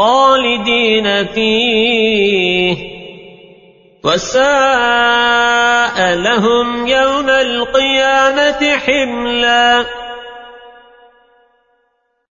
خالدين فيه. وساء لهم يوم القيامة حملاً.